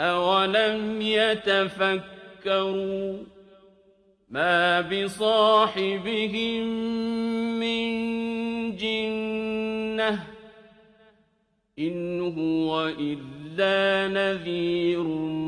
أَوَلَمْ يَتَفَكَّرُوا ۗ مَا بِصَاحِبِهِم مِّن جِنَّةٍ ۚ إِنْ هُوَ إِلَّا نَذِيرٌ